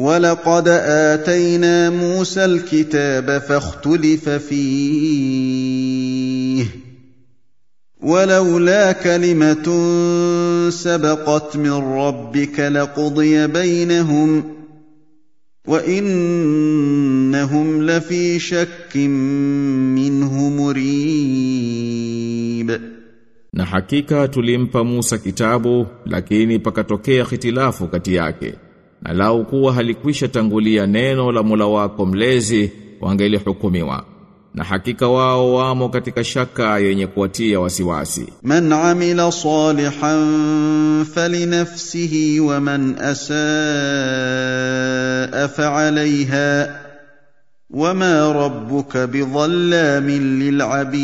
ولقد آتينا موسى الكتاب فاختلف فيه ولولا كلمة سبقت من ربك لقضي بينهم وإنهم لفي شك منه مريب Na hakika tulimpa Musa kitabu lakini pakatokea hitilafu kati yake. na lau kuwa halikwisha tangulia neno la mula wako mlezi wangelihukumiwa na hakika wao wamo katika shaka yenye kuwatia wasiwasi. Man amila salihan falinafsihi wa man asaa fa'alayha wama rabbuka bidhallamin lil'abid,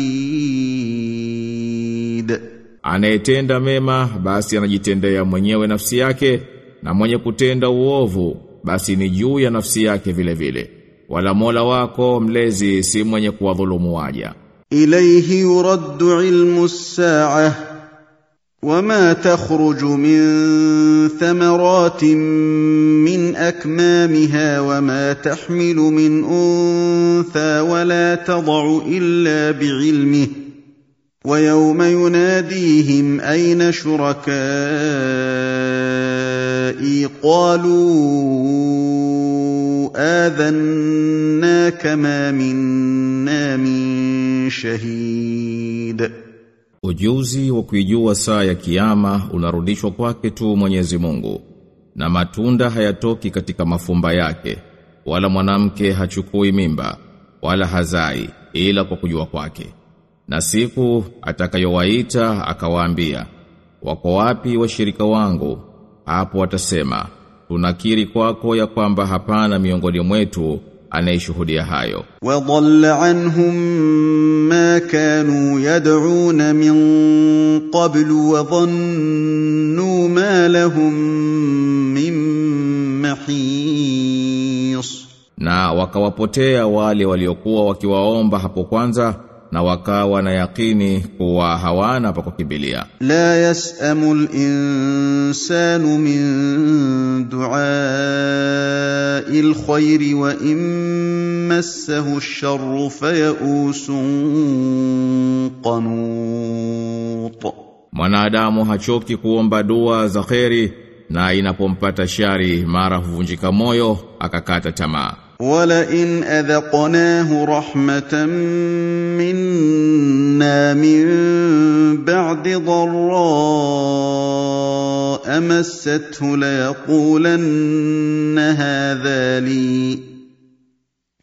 anayetenda mema basi anajitendea mwenyewe nafsi yake na mwenye kutenda uovu basi ni juu ya nafsi yake vile vile. Wala Mola wako mlezi si mwenye kuwadhulumu waja. اليه يرد علم الساعة وما تخرج من ثمرات من اكمامها وما تحمل من انثى ولا تضع الا بعلمه ويوم يناديهم اين شركائي قالوا اذناك ما منا من شهيد Ujuzi wa kuijua saa ya kiyama unarudishwa kwake tu Mwenyezi Mungu. Na matunda hayatoki katika mafumba yake, wala mwanamke hachukui mimba, wala hazai ila kwa kujua kwake. Na siku atakayowaita akawaambia, wako wapi washirika wangu? hapo watasema tunakiri kwako ya kwamba hapana miongoni mwetu anayeshuhudia hayo. Wa dhalla anhum ma kanu yad'un min qabl wa dhannu ma lahum min mahis. Na wakawapotea wale waliokuwa wakiwaomba hapo kwanza na wakawa na yakini kuwa hawana pa kukimbilia. La yasamu al-insanu min du'ai al-khairi wa in massahu fayausun qanut, mwanadamu hachoki kuomba dua za kheri na inapompata shari mara huvunjika moyo akakata tamaa. ولئن أذقناه رحمة منا من بعد ضراء مسته ليقولن هذا لي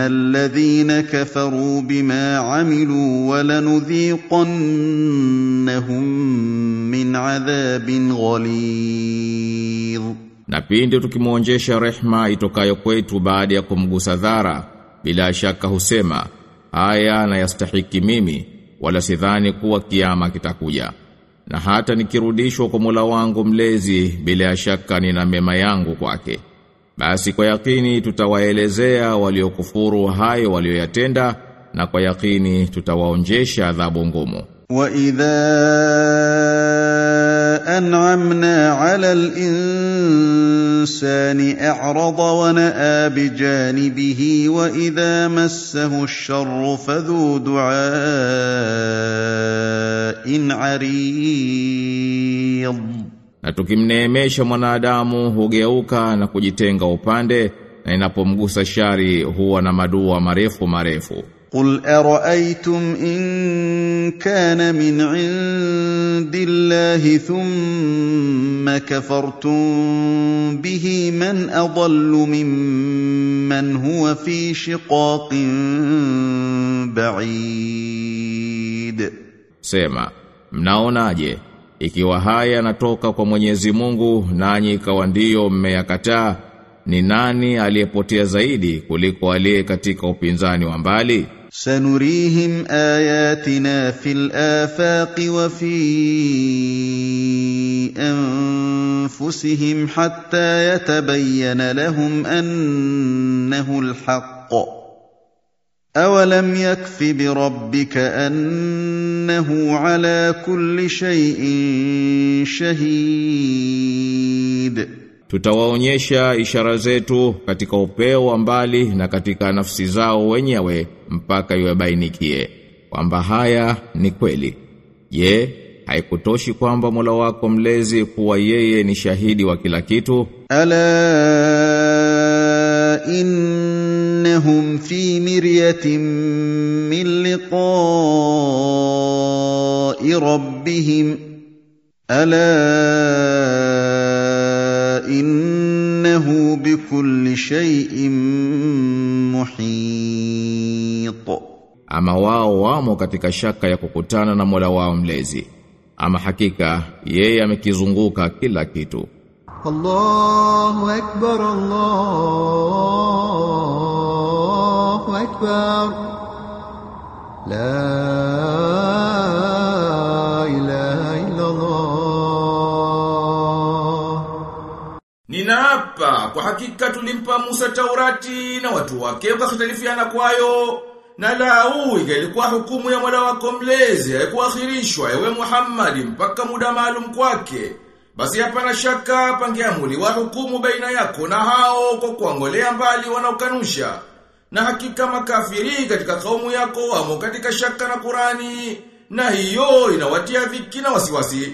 الذين كفروا بما عملوا ولنذيقنهم من عذاب غليظ Na pindi tukimwonjesha rehma itokayo kwetu baada ya kumgusa dhara, bila shaka husema, haya na yastahiki mimi, wala sidhani kuwa kiama kitakuja. Na hata nikirudishwa kwa Mola wangu mlezi, bila shaka nina mema yangu kwake. Basi kwa yakini tutawaelezea waliokufuru hayo walioyatenda, na kwa yakini tutawaonjesha adhabu ngumu. وإذا أنعمنا على الإنسان أعرض ونأى بجانبه وإذا مسه الشر فذو دعاء عريض Na tukimneemesha mwanadamu hugeuka na kujitenga upande na inapomgusa shari huwa na madua marefu marefu. Qul ara'aytum in kana min 'indillahi thumma kafartum bihi man adallu mimman huwa fi shiqaqin ba'id. Sema, mnaonaje? Ikiwa haya natoka kwa Mwenyezi Mungu nanyi ikawa ndiyo mmeyakataa, ni nani aliyepotea zaidi kuliko aliye katika upinzani wa mbali? Sanurihim ayatina fil afaqi wa fi anfusihim hatta yatabayyana lahum annahu alhaq اولم يكف بربك انه على كل شيء شهيد Tutawaonyesha ishara zetu katika upeo wa mbali na katika nafsi zao wenyewe mpaka iwabainikie kwamba haya ni kweli. Je, haikutoshi kwamba Mola wako mlezi kuwa yeye ni shahidi wa kila kitu? الا انهم في مريه من لقاء ربهم الا انه بكل شيء محيط Ama wao wamo katika shaka ya kukutana na Mola wao mlezi. Ama hakika yeye amekizunguka kila kitu. الله أكبر الله أكبر لا إله إلا الله Ninaapa kwa hakika tulimpa Musa Taurati na watu wake wakakhtalifiana kwayo na lau ingelikuwa hukumu ya Mola wako mlezi haikuakhirishwa ewe Muhammad mpaka muda maalum kwake basi hapana shaka pangeamuliwa hukumu baina yako na hao kwa kuangolea mbali wanaokanusha na hakika makafiri katika kaumu yako wamo katika shaka na Qurani na hiyo inawatia viki na wasiwasi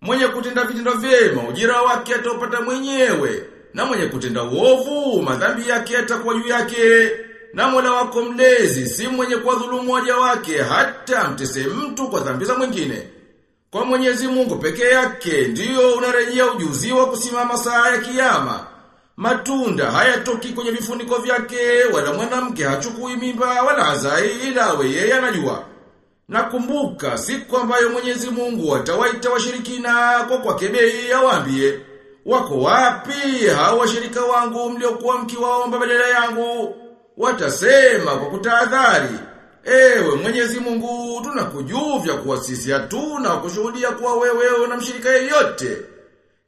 Mwenye kutenda vitendo vyema ujira wake atopata mwenyewe na mwenye kutenda uovu madhambi yake atakuwa juu yake na Mola wako mlezi si mwenye kuwadhulumu waja wake hata mtese mtu kwa dhambi za mwingine. Kwa Mwenyezi Mungu pekee yake ndiyo unarejea ujuzi wa kusimama saa ya kiyama. Matunda hayatoki kwenye vifuniko vyake wala mwanamke hachukui mimba wala hazai ila yeye anajua. Nakumbuka siku ambayo Mwenyezi Mungu atawaita washirikina kwa kwa kebei awaambie wako wapi hao washirika wangu mliokuwa mkiwaomba badala yangu watasema kwa kutahadhari ewe Mwenyezi Mungu tunakujuvya kuwa sisi hatuna kushuhudia kuwa wewe una mshirika yeyote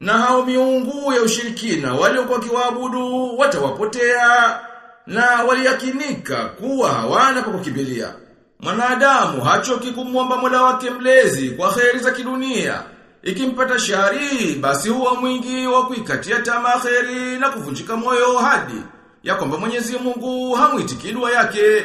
na hao miungu ya ushirikina waliokuwa kiwaabudu watawapotea na waliyakinika kuwa hawana pa kukimbilia Mwanadamu hachoki kumwomba Mola wake mlezi kwa kheri za kidunia. Ikimpata shari basi huwa mwingi wa kuikatia tamaa kheri na kuvunjika moyo hadi ya kwamba Mwenyezi Mungu hamuitiki yake.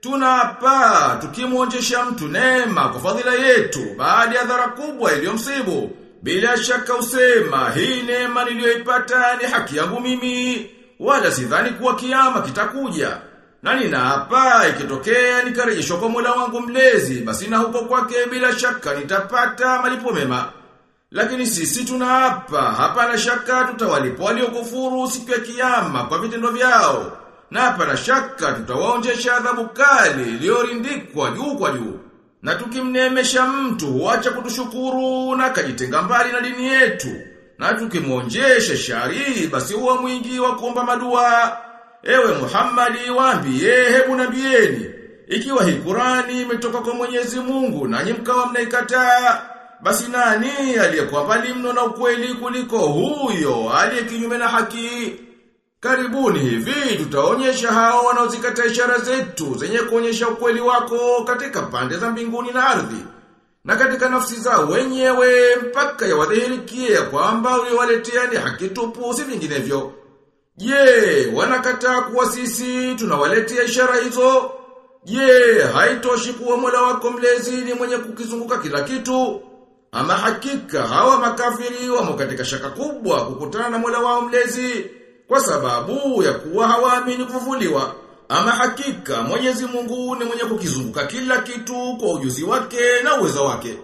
Tunapa tukimwonjesha mtu neema kwa fadhila yetu baada ya dhara kubwa iliyomsibu. Bila shaka usema hii neema niliyoipata ni haki yangu mimi wala sidhani kuwa kiama kitakuja. Na ninaapa ikitokea nikarejeshwa kwa Mola wangu mlezi basi na huko kwake bila shaka nitapata malipo mema. Lakini sisi tunaapa hapana shaka tutawalipo waliokufuru siku ya kiyama kwa vitendo vyao. Na hapana shaka tutawaonjesha adhabu kali iliyorindikwa juu kwa juu. Na tukimnemesha mtu huacha kutushukuru na kajitenga mbali na dini yetu. Na tukimwonjesha shari basi huwa mwingi wa kuomba madua. Ewe Muhammadi waambie hebu nabieni ikiwa hii Qurani imetoka kwa Mwenyezi Mungu nanyi mkawa mnaikataa basi nani aliyekuwa mbali mno na ukweli kuliko huyo aliye kinyume na haki Karibuni hivi tutaonyesha hao wanaozikata ishara zetu zenye kuonyesha ukweli wako katika pande za mbinguni na ardhi na katika nafsi zao wenyewe mpaka yawadhihirikie ya kwamba uliwaletea ni haki tupu si vinginevyo. Je, wanakataa kuwa sisi tunawaletea ishara hizo? Je, haitoshi kuwa Mola wako mlezi ni mwenye kukizunguka kila kitu? Ama hakika hawa makafiri wamo katika shaka kubwa kukutana na Mola wao mlezi kwa sababu ya kuwa hawaamini kufufuliwa. Ama hakika Mwenyezi Mungu ni mwenye kukizunguka kila kitu kwa ujuzi wake na uwezo wake.